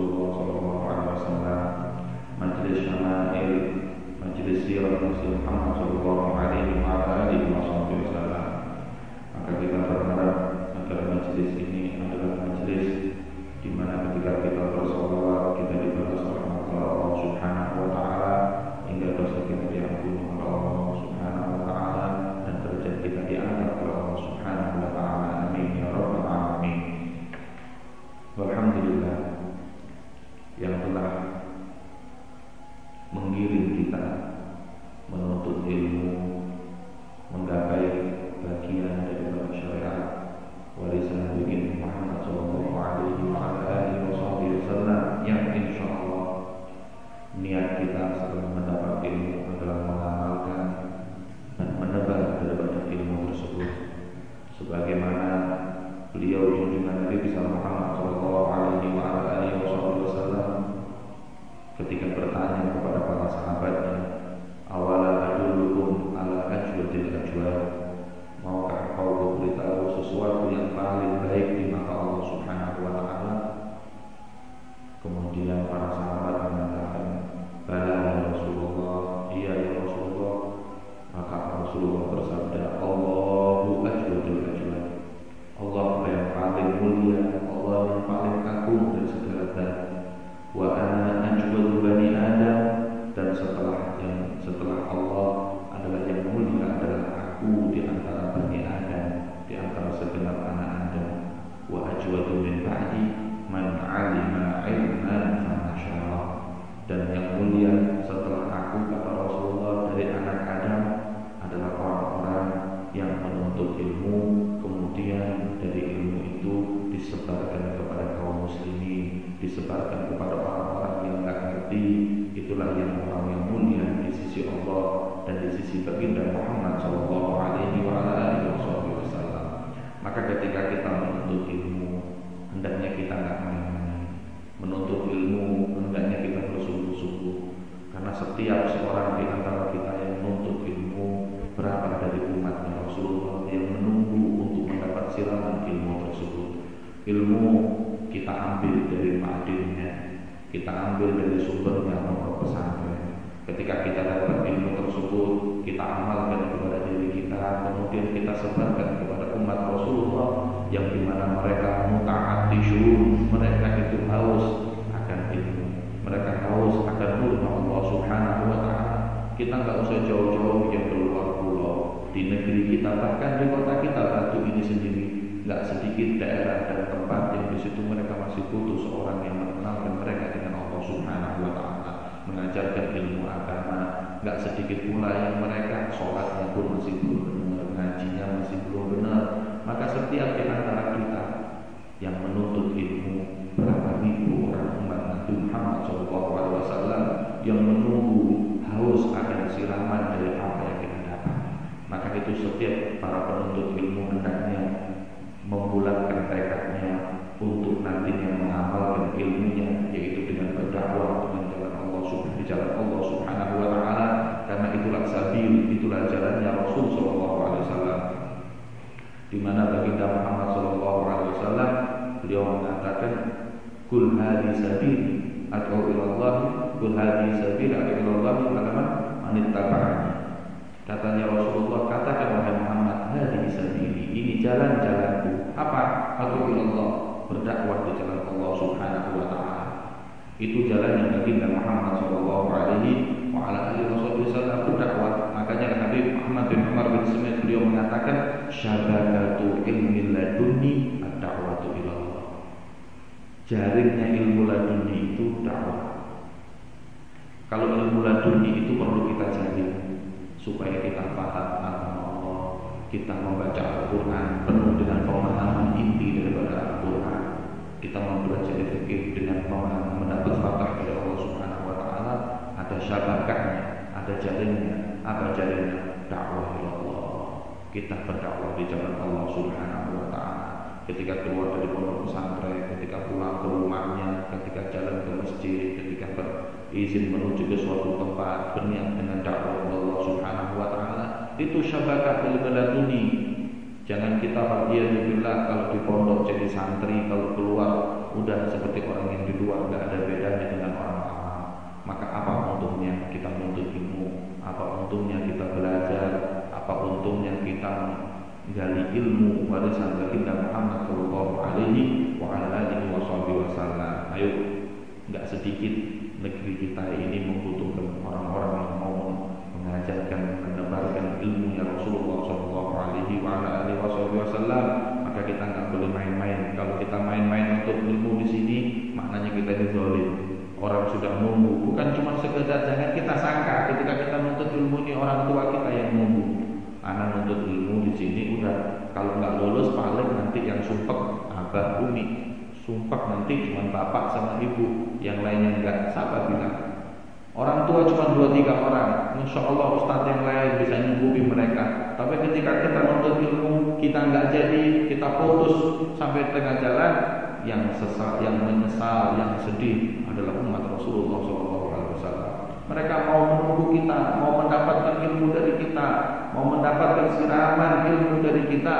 Rasulullah sallallahu alaihi wasallam, majelis syama'il, majelis sirah Nabi Muhammad sallallahu alaihi wasallam. Maka kita berharap agar majelis ini adalah majelis di mana ketika kita bersolawat kita dibalas rahmat Allah Subhanahu wa taala setelah Allah adalah yang mulia adalah aku di antara bani Adam di antara segenap anak Adam. Wa ajwadu min ba'di man 'alima 'ilman fanashara dan yang mulia setelah aku kata Rasulullah dari anak Adam adalah orang-orang yang menuntut ilmu kemudian dari ilmu itu disebarkan kepada kaum muslimin disebarkan kepada orang-orang yang nggak ngerti. Itulah yang orang yang mulia sisi Allah dan di sisi baginda Muhammad Shallallahu Alaihi Wasallam. Maka ketika kita menuntut ilmu, hendaknya kita nggak main-main. Menuntut ilmu, hendaknya kita bersungguh-sungguh. Karena setiap seorang di antara kita yang menuntut ilmu, berapa dari umatnya Rasulullah yang menunggu untuk mendapat siraman ilmu tersebut. Ilmu kita ambil dari ma'adinnya, kita ambil dari sumbernya pondok pesantren. Ketika kita dapat ilmu tersebut, kita amalkan kepada diri kita, kemudian kita sebarkan kepada umat Rasulullah yang di mana mereka muta'atishun, mereka itu haus akan ilmu, mereka haus akan nurnya Allah Subhanahu wa taala. Kita nggak usah jauh-jauh yang keluar pulau di negeri kita bahkan di kota kita Batu ini sendiri nggak sedikit daerah dan tempat yang di situ mereka masih butuh seorang yang mengenalkan mereka dengan Allah Subhanahu wa taala, mengajarkan ilmu agama. Nggak sedikit pula yang mereka sholatnya pun masih belum benar, ngajinya masih belum benar. Maka setiap di antara kita yang menuntut ilmu berapa ribu orang umat Nabi Muhammad SAW yang menunggu haus akan siraman dari apa yang kita dapat. Maka itu setiap para penuntut ilmu hendaknya membulatkan tekadnya untuk nantinya mengamalkan ilmunya yaitu dengan berdakwah jalan Allah subhanahu jalan wa taala karena itulah sabil itulah jalannya Rasul sallallahu alaihi wasallam. Di mana baginda Muhammad sallallahu alaihi wasallam beliau mengatakan kul hadi sabil atau ilallah kul hadi sabil atau ilallah katakan manittaba'ani katanya Rasulullah katakan wahai Muhammad hadi sabili ini jalan-jalanku. Apa? Atau ilallah berdakwah di jalan Allah Subhanahu wa taala itu jalan yang baginda Muhammad sallallahu alaihi wasallam. Berdakwah makanya Nabi Muhammad bin Umar bin Smith beliau mengatakan syabakatu ilmi laduni ad-da'watu ilallah. Jaringnya ilmu laduni itu dakwah. Kalau ilmu laduni itu perlu kita jaring supaya kita paham Allah kita membaca Al-Quran penuh dengan pemahaman inti daripada Al-Quran. Kita mempelajari fikih dengan pemahaman mendapat fatah dari Allah Subhanahu wa taala ada syabakahnya ada jalannya apa jalannya dakwah Allah kita berdakwah di jalan Allah Subhanahu wa taala ketika keluar dari pondok pesantren, ketika pulang ke rumahnya, ketika jalan ke masjid, ketika berizin menuju ke suatu tempat berniat dengan dakwah Allah Subhanahu Itu syabakah ilmu laduni. Jangan kita bilang kalau di pondok jadi santri, kalau keluar udah seperti orang yang di luar, nggak ada bedanya dengan orang. Maka apa untungnya kita menuntut ilmu? Apa untungnya kita belajar? Apa untungnya kita gali ilmu warisan baginda Muhammad Shallallahu Alaihi wa alihi wasallam. Ayo, nggak sedikit negeri kita ini membutuhkan orang-orang yang mau mengajarkan, menebarkan ilmunya Rasulullah Shallallahu Alaihi Wasallam. Maka kita nggak boleh main-main. Kalau kita main-main untuk ilmu di sini, maknanya kita dizolim. Orang sudah nunggu, bukan cuma sekedar jangan kita sangka ketika kita menuntut ilmu ini orang tua kita yang nunggu. Anak menuntut ilmu di sini udah kalau nggak lulus paling nanti yang sumpah abah umi. Sumpah nanti cuma bapak sama ibu. Yang lainnya enggak siapa bilang? Orang tua cuma dua tiga orang. Insya Allah ustadz yang lain bisa nyembuhi mereka. Tapi ketika kita menuntut ilmu kita nggak jadi kita putus sampai tengah jalan yang sesal yang menyesal yang sedih adalah umat Rasulullah SAW mereka mau menunggu kita, mau mendapatkan ilmu dari kita, mau mendapatkan siraman ilmu dari kita,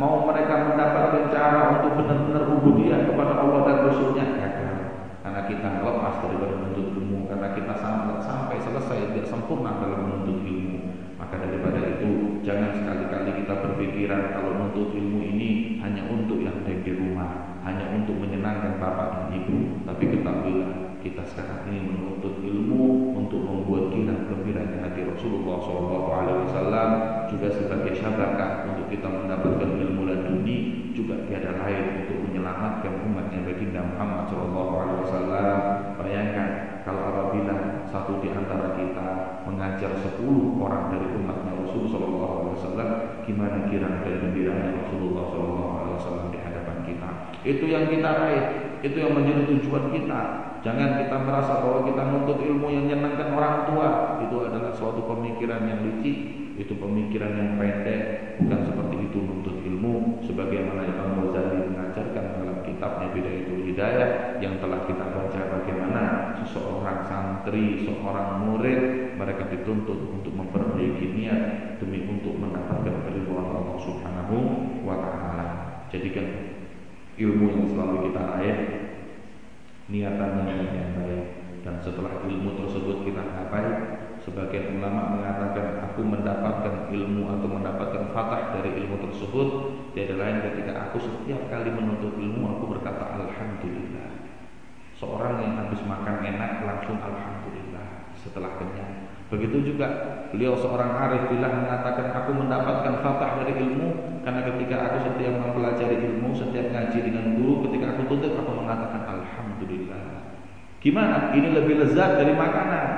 mau mereka mendapatkan cara untuk benar-benar ubudiyah kepada Allah dan Rasulnya. Gagal. Karena kita lepas dari menuntut ilmu, karena kita sampai, sampai selesai tidak sempurna dalam menuntut ilmu. Maka daripada itu, jangan sekali-kali kita berpikiran kalau menuntut ilmu ini menyenangkan bapak dan ibu. Tapi ketahuilah, kita sekarang ini menuntut ilmu untuk membuat kita gembira di hati Rasulullah SAW juga sebagai syabakah untuk kita mendapatkan ilmu laduni juga tiada lain untuk menyelamatkan umatnya baginda Muhammad SAW. Bayangkan kalau apabila satu di antara kita mengajar sepuluh orang dari umatnya Rasulullah SAW, gimana kira dan gembiranya Itu yang kita raih, itu yang menjadi tujuan kita. Jangan kita merasa bahwa kita menuntut ilmu yang menyenangkan orang tua. Itu adalah suatu pemikiran yang licik, itu pemikiran yang pendek. Bukan seperti itu menuntut ilmu sebagaimana Imam Ghazali mengajarkan dalam kitabnya Bidayatul Hidayah yang telah kita baca bagaimana seseorang santri, seorang murid mereka dituntut untuk memperbaiki niat demi untuk mendapatkan keridhaan Allah Subhanahu wa taala. Jadikan ilmu yang selalu kita raih niatannya yang baik. Dan setelah ilmu tersebut kita capai sebagian ulama mengatakan aku mendapatkan ilmu atau mendapatkan fatah dari ilmu tersebut. Tiada lain ketika aku setiap kali menuntut ilmu aku berkata alhamdulillah. Seorang yang habis makan enak langsung alhamdulillah. Setelah kenyang Begitu juga beliau seorang arif bila mengatakan aku mendapatkan fatah dari ilmu karena ketika aku setiap mempelajari ilmu, setiap ngaji dengan guru, ketika aku tutup aku mengatakan alhamdulillah. Gimana? Ini lebih lezat dari makanan.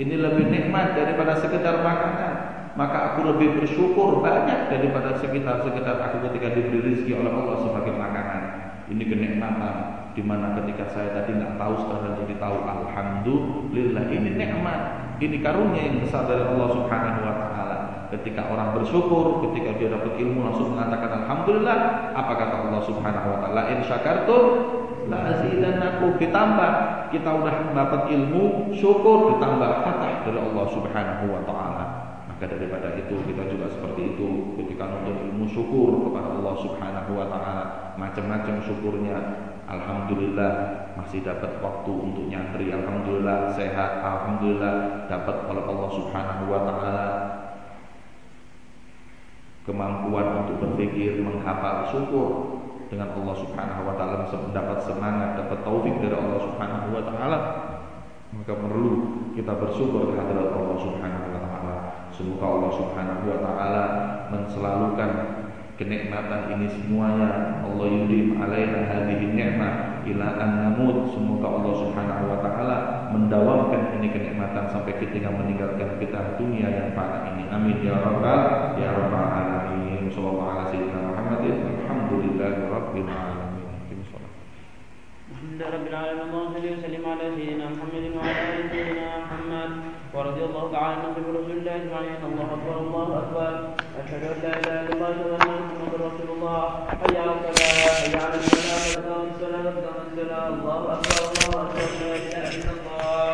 Ini lebih nikmat daripada sekedar makanan. Maka aku lebih bersyukur banyak daripada sekitar-sekitar aku ketika diberi rezeki oleh Allah sebagai makanan. Ini kenikmatan di mana ketika saya tadi nggak tahu sekarang jadi tahu alhamdulillah ini nikmat ini karunia yang besar dari Allah Subhanahu wa taala. Ketika orang bersyukur, ketika dia dapat ilmu langsung mengatakan alhamdulillah, apa kata Allah Subhanahu wa taala? In syakartum azidannakum ditambah kita udah dapat ilmu, syukur ditambah fatah dari Allah Subhanahu wa taala. Maka daripada itu kita juga seperti itu ketika nonton ilmu syukur kepada Allah Subhanahu wa taala, macam-macam syukurnya Alhamdulillah masih dapat waktu untuk nyantri Alhamdulillah sehat Alhamdulillah dapat oleh Allah subhanahu wa ta'ala. Kemampuan untuk berpikir menghafal syukur dengan Allah subhanahu wa ta'ala mendapat semangat dapat taufik dari Allah subhanahu wa ta'ala. Maka perlu kita bersyukur kehadirat Allah subhanahu wa ta'ala semoga Allah subhanahu wa ta'ala menselalukan kenikmatan ini semuanya Allah yudim alaina hadhihi ni'mah ila an namut semoga Allah Subhanahu wa taala mendawamkan ini kenikmatan sampai kita meninggalkan kita dunia yang fana ini amin ya rabbal ya rabbal alamin sallallahu alaihi sayyidina Muhammadin alhamdulillahi rabbil alamin الحمد لله رب العالمين اللهم صل وسلم على سيدنا محمد وعلى ال سيدنا محمد ورضي الله تعالى نصيب رسول الله أجمعين. الله أكبر الله أكبر. أشهد أن لا إله إلا الله واشهد ان محمدا رسول الله. حي على الصلاة حي على الصلاة قد قامت الصلاة قد قامت الصلاة. الله أكبر الله أكبر. لا إله إلا الله.